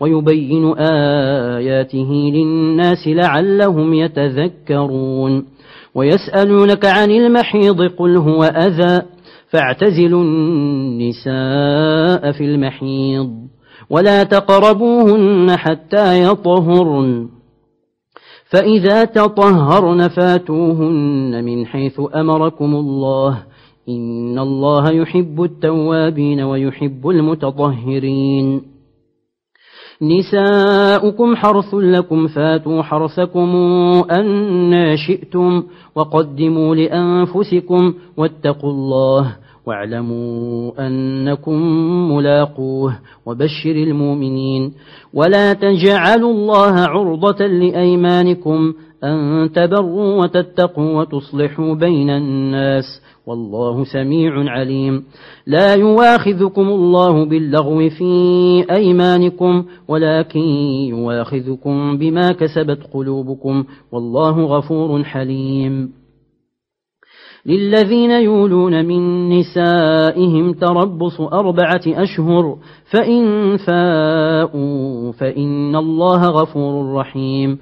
ويبين آياته للناس لعلهم يتذكرون. ويسألونك عن المحيض قل هو أذى فاعتزلوا النساء في المحيض ولا تقربوهن حتى يطهرن. فإذا تطهرن فاتوهن من حيث أمركم الله. إن الله يحب التوابين ويحب المتطهرين. نساؤكم حرث لكم فاتوا حرثكم أن شئتم وقدموا لأنفسكم واتقوا الله واعلموا أنكم ملاقوه وبشر المؤمنين. ولا تجعلوا الله عرضة لأيمانكم أن تبروا وتتقوا وتصلحوا بين الناس والله سميع عليم. لا يواخذكم الله باللغو في أيمانكم ولكن يواخذكم بما كسبت قلوبكم والله غفور حليم. للذين يولون من نسائهم تربص أربعة أشهر فإن فاءوا فإن الله غفور رحيم.